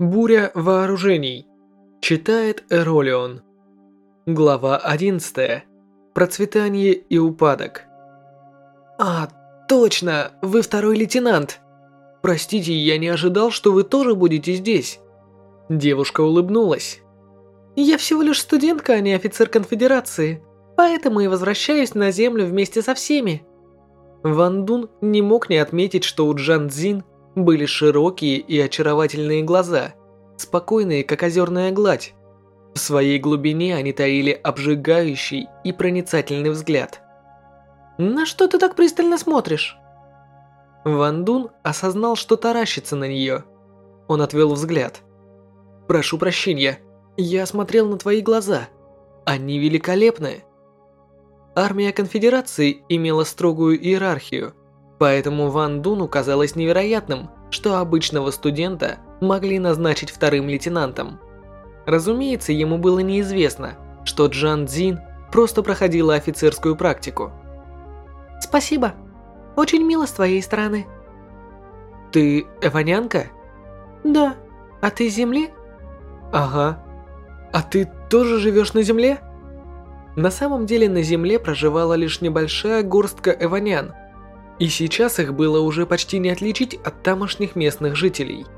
Буря вооружений. Читает Эролион. Глава 11. Процветание и упадок. А, точно, вы второй лейтенант. Простите, я не ожидал, что вы тоже будете здесь. Девушка улыбнулась. Я всего лишь студентка, а не офицер конфедерации, поэтому и возвращаюсь на землю вместе со всеми. Ван Дун не мог не отметить, что у Джан Цзин были широкие и очаровательные глаза, спокойные, как озерная гладь. В своей глубине они таили обжигающий и проницательный взгляд. «На что ты так пристально смотришь?» Ван Дун осознал, что таращится на нее. Он отвел взгляд. «Прошу прощения, я смотрел на твои глаза. Они великолепны». Армия Конфедерации имела строгую иерархию, поэтому Ван Дуну казалось невероятным, что обычного студента могли назначить вторым лейтенантом. Разумеется, ему было неизвестно, что Джан Цзин просто проходила офицерскую практику. «Спасибо. Очень мило с твоей стороны». «Ты эванянка?» «Да. А ты с Земли?» «Ага. А ты тоже живешь на Земле?» На самом деле на Земле проживала лишь небольшая горстка эванян, и сейчас их было уже почти не отличить от тамошних местных жителей –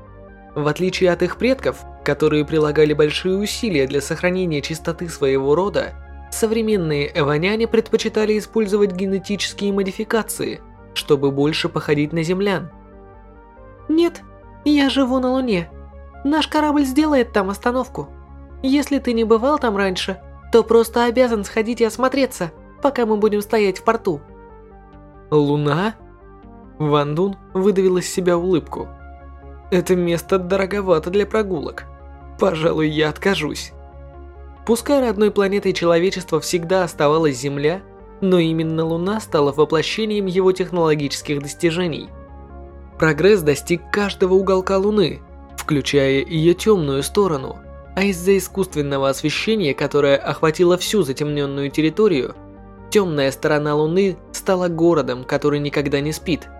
в отличие от их предков, которые прилагали большие усилия для сохранения чистоты своего рода, современные эваняне предпочитали использовать генетические модификации, чтобы больше походить на землян. «Нет, я живу на Луне. Наш корабль сделает там остановку. Если ты не бывал там раньше, то просто обязан сходить и осмотреться, пока мы будем стоять в порту». «Луна?» Ван Дун выдавил из себя улыбку. Это место дороговато для прогулок. Пожалуй, я откажусь. Пускай родной планетой человечества всегда оставалась Земля, но именно Луна стала воплощением его технологических достижений. Прогресс достиг каждого уголка Луны, включая ее темную сторону, а из-за искусственного освещения, которое охватило всю затемненную территорию, темная сторона Луны стала городом, который никогда не спит –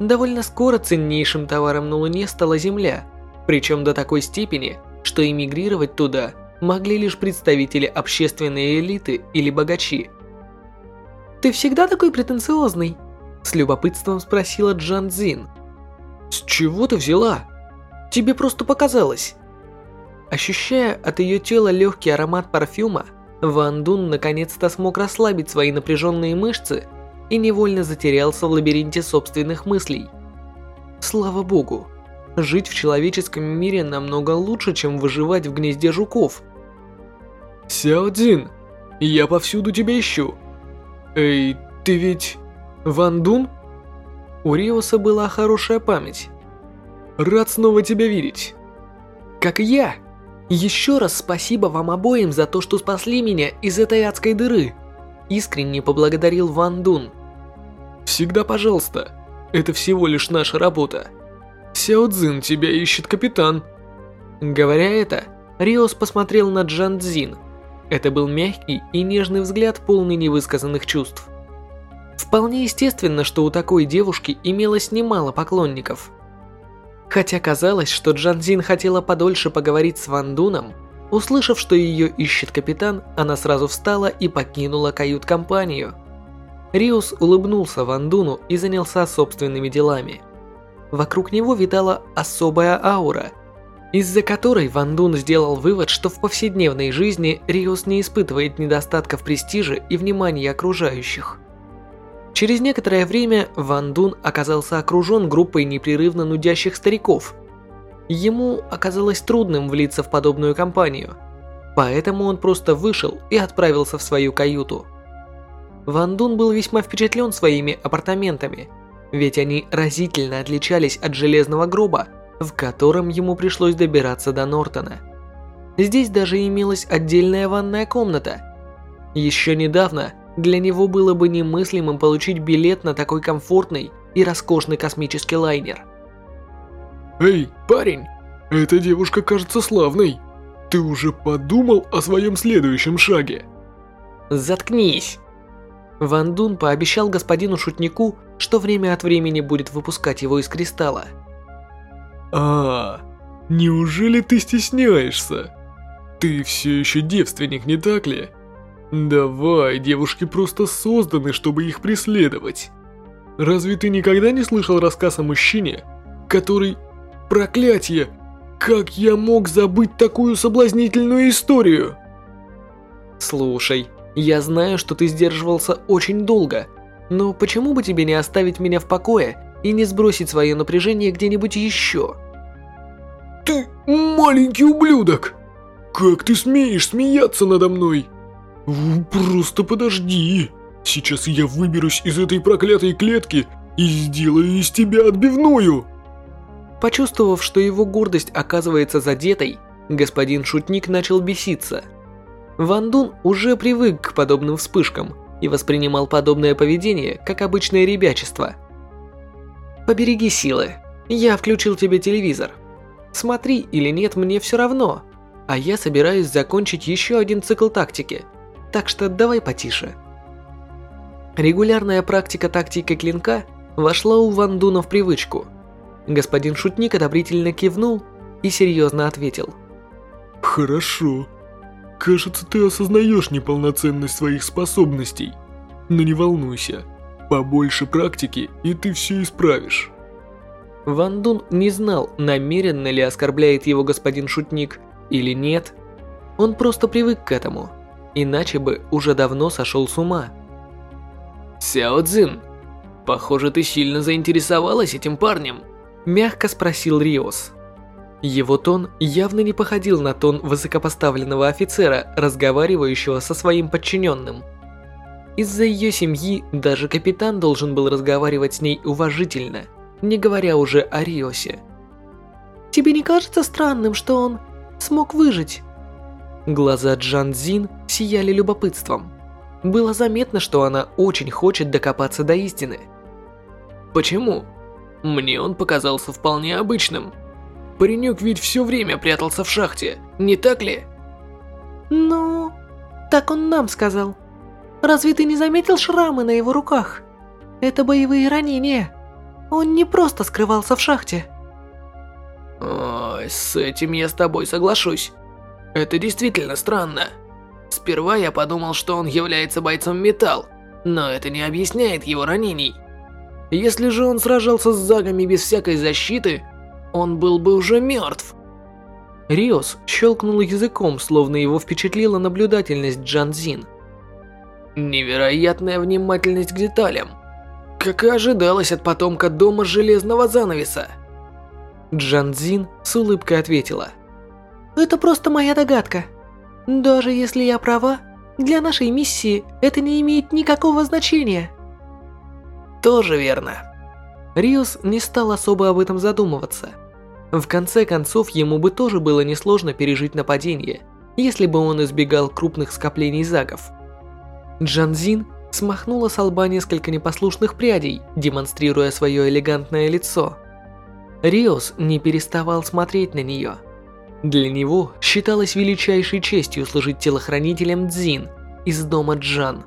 Довольно скоро ценнейшим товаром на Луне стала Земля, причем до такой степени, что эмигрировать туда могли лишь представители общественной элиты или богачи. «Ты всегда такой претенциозный?» С любопытством спросила Джан Цзин. «С чего ты взяла? Тебе просто показалось». Ощущая от ее тела легкий аромат парфюма, Ван Дун наконец-то смог расслабить свои напряженные мышцы и невольно затерялся в лабиринте собственных мыслей. Слава богу, жить в человеческом мире намного лучше, чем выживать в гнезде жуков. Сяо Цзин, я повсюду тебя ищу. Эй, ты ведь Ван Дун? У Риоса была хорошая память. Рад снова тебя видеть. Как и я. Еще раз спасибо вам обоим за то, что спасли меня из этой адской дыры. Искренне поблагодарил Ван Дун. Всегда пожалуйста. Это всего лишь наша работа. Сяо Цзин, тебя ищет капитан. Говоря это, Риос посмотрел на Джан Цзин. Это был мягкий и нежный взгляд, полный невысказанных чувств. Вполне естественно, что у такой девушки имелось немало поклонников. Хотя казалось, что Джан Цзин хотела подольше поговорить с Ван Дуном, услышав, что ее ищет капитан, она сразу встала и покинула кают-компанию – Риус улыбнулся Ван Дуну и занялся собственными делами. Вокруг него витала особая аура, из-за которой Ван Дун сделал вывод, что в повседневной жизни Риус не испытывает недостатка в престиже и внимании окружающих. Через некоторое время Ван Дун оказался окружен группой непрерывно нудящих стариков. Ему оказалось трудным влиться в подобную компанию, поэтому он просто вышел и отправился в свою каюту. Ван Дун был весьма впечатлен своими апартаментами, ведь они разительно отличались от железного гроба, в котором ему пришлось добираться до Нортона. Здесь даже имелась отдельная ванная комната. Еще недавно для него было бы немыслимым получить билет на такой комфортный и роскошный космический лайнер. «Эй, парень, эта девушка кажется славной. Ты уже подумал о своем следующем шаге?» «Заткнись!» Ван Дун пообещал господину шутнику, что время от времени будет выпускать его из кристалла. А, Неужели ты стесняешься? Ты все еще девственник, не так ли? Давай, девушки просто созданы, чтобы их преследовать. Разве ты никогда не слышал рассказ о мужчине, который... Проклятье! Как я мог забыть такую соблазнительную историю? Слушай, я знаю, что ты сдерживался очень долго, но почему бы тебе не оставить меня в покое и не сбросить свое напряжение где-нибудь еще? Ты маленький ублюдок! Как ты смеешь смеяться надо мной? Просто подожди. Сейчас я выберусь из этой проклятой клетки и сделаю из тебя отбивную. Почувствовав, что его гордость оказывается задетой, господин шутник начал беситься. Ван Дун уже привык к подобным вспышкам и воспринимал подобное поведение как обычное ребячество. Побереги силы. Я включил тебе телевизор. Смотри или нет, мне все равно. А я собираюсь закончить еще один цикл тактики. Так что давай потише. Регулярная практика тактики клинка вошла у Ван Дуна в привычку. Господин шутник одобрительно кивнул и серьезно ответил. Хорошо. Кажется, ты осознаешь неполноценность своих способностей. Но не волнуйся. Побольше практики, и ты все исправишь. Ван Дун не знал, намеренно ли оскорбляет его господин шутник или нет. Он просто привык к этому, иначе бы уже давно сошел с ума. Сяо Цзин, похоже, ты сильно заинтересовалась этим парнем. Мягко спросил Риос. Его тон явно не походил на тон высокопоставленного офицера, разговаривающего со своим подчиненным. Из-за ее семьи даже капитан должен был разговаривать с ней уважительно, не говоря уже о Риосе. «Тебе не кажется странным, что он смог выжить?» Глаза Джан Зин сияли любопытством. Было заметно, что она очень хочет докопаться до истины. Почему? Мне он показался вполне обычным. Паренек ведь все время прятался в шахте, не так ли? Ну, так он нам сказал. Разве ты не заметил шрамы на его руках? Это боевые ранения. Он не просто скрывался в шахте. Ой, с этим я с тобой соглашусь. Это действительно странно. Сперва я подумал, что он является бойцом металл, но это не объясняет его ранений. Если же он сражался с загами без всякой защиты, он был бы уже мертв. Риос щелкнул языком, словно его впечатлила наблюдательность Джанзин. Невероятная внимательность к деталям. Как и ожидалось от потомка дома железного занавеса. Джанзин с улыбкой ответила. Это просто моя догадка. Даже если я права, для нашей миссии это не имеет никакого значения. Тоже верно. Риос не стал особо об этом задумываться. В конце концов, ему бы тоже было несложно пережить нападение, если бы он избегал крупных скоплений загов. Джанзин смахнула с лба несколько непослушных прядей, демонстрируя свое элегантное лицо. Риос не переставал смотреть на нее – для него считалось величайшей честью служить телохранителем Дзин из дома Джан.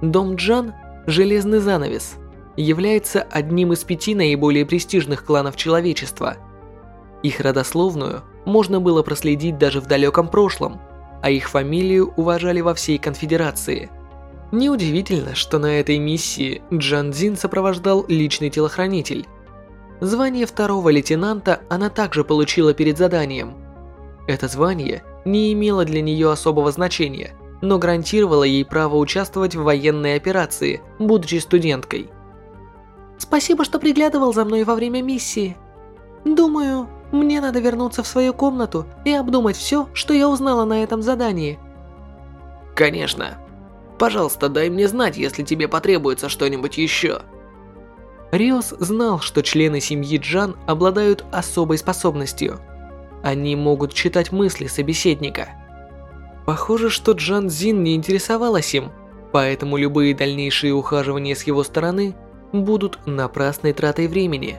Дом Джан, железный занавес, является одним из пяти наиболее престижных кланов человечества. Их родословную можно было проследить даже в далеком прошлом, а их фамилию уважали во всей конфедерации. Неудивительно, что на этой миссии Джан Дзин сопровождал личный телохранитель. Звание второго лейтенанта она также получила перед заданием. Это звание не имело для нее особого значения, но гарантировало ей право участвовать в военной операции, будучи студенткой. Спасибо, что приглядывал за мной во время миссии. Думаю, мне надо вернуться в свою комнату и обдумать все, что я узнала на этом задании. Конечно. Пожалуйста, дай мне знать, если тебе потребуется что-нибудь еще. Риос знал, что члены семьи Джан обладают особой способностью. Они могут читать мысли собеседника. Похоже, что Джан Зин не интересовалась им, поэтому любые дальнейшие ухаживания с его стороны будут напрасной тратой времени.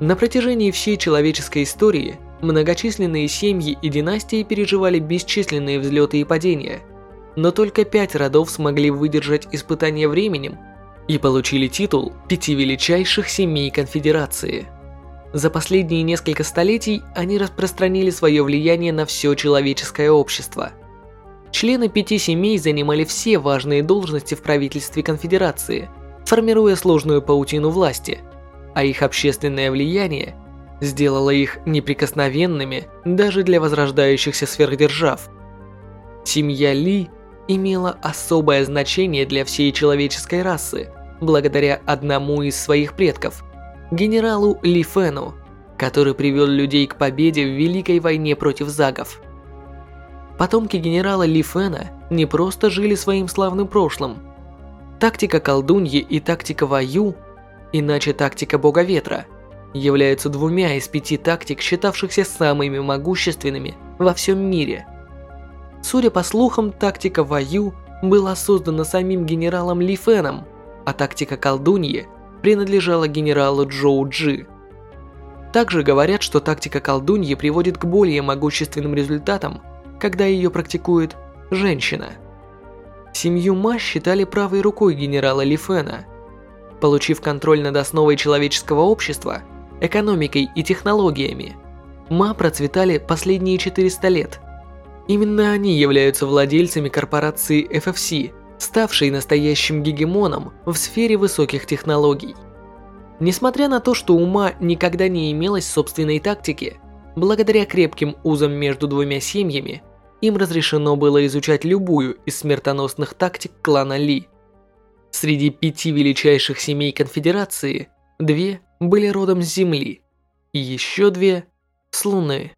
На протяжении всей человеческой истории многочисленные семьи и династии переживали бесчисленные взлеты и падения, но только пять родов смогли выдержать испытание временем и получили титул пяти величайших семей конфедерации. За последние несколько столетий они распространили свое влияние на все человеческое общество. Члены пяти семей занимали все важные должности в правительстве конфедерации, формируя сложную паутину власти, а их общественное влияние сделало их неприкосновенными даже для возрождающихся сверхдержав. Семья Ли имела особое значение для всей человеческой расы, благодаря одному из своих предков, генералу Ли Фену, который привел людей к победе в Великой войне против загов. Потомки генерала Ли Фена не просто жили своим славным прошлым. Тактика колдуньи и тактика Ваю, иначе тактика бога ветра, являются двумя из пяти тактик, считавшихся самыми могущественными во всем мире – Судя по слухам, тактика Ваю была создана самим генералом Ли Феном, а тактика колдуньи принадлежала генералу Джоу Джи. Также говорят, что тактика колдуньи приводит к более могущественным результатам, когда ее практикует женщина. Семью Ма считали правой рукой генерала Ли Фена. Получив контроль над основой человеческого общества, экономикой и технологиями, Ма процветали последние 400 лет – Именно они являются владельцами корпорации FFC, ставшей настоящим гегемоном в сфере высоких технологий. Несмотря на то, что у Ма никогда не имелось собственной тактики, благодаря крепким узам между двумя семьями, им разрешено было изучать любую из смертоносных тактик клана Ли. Среди пяти величайших семей конфедерации, две были родом с Земли, и еще две – с Луны.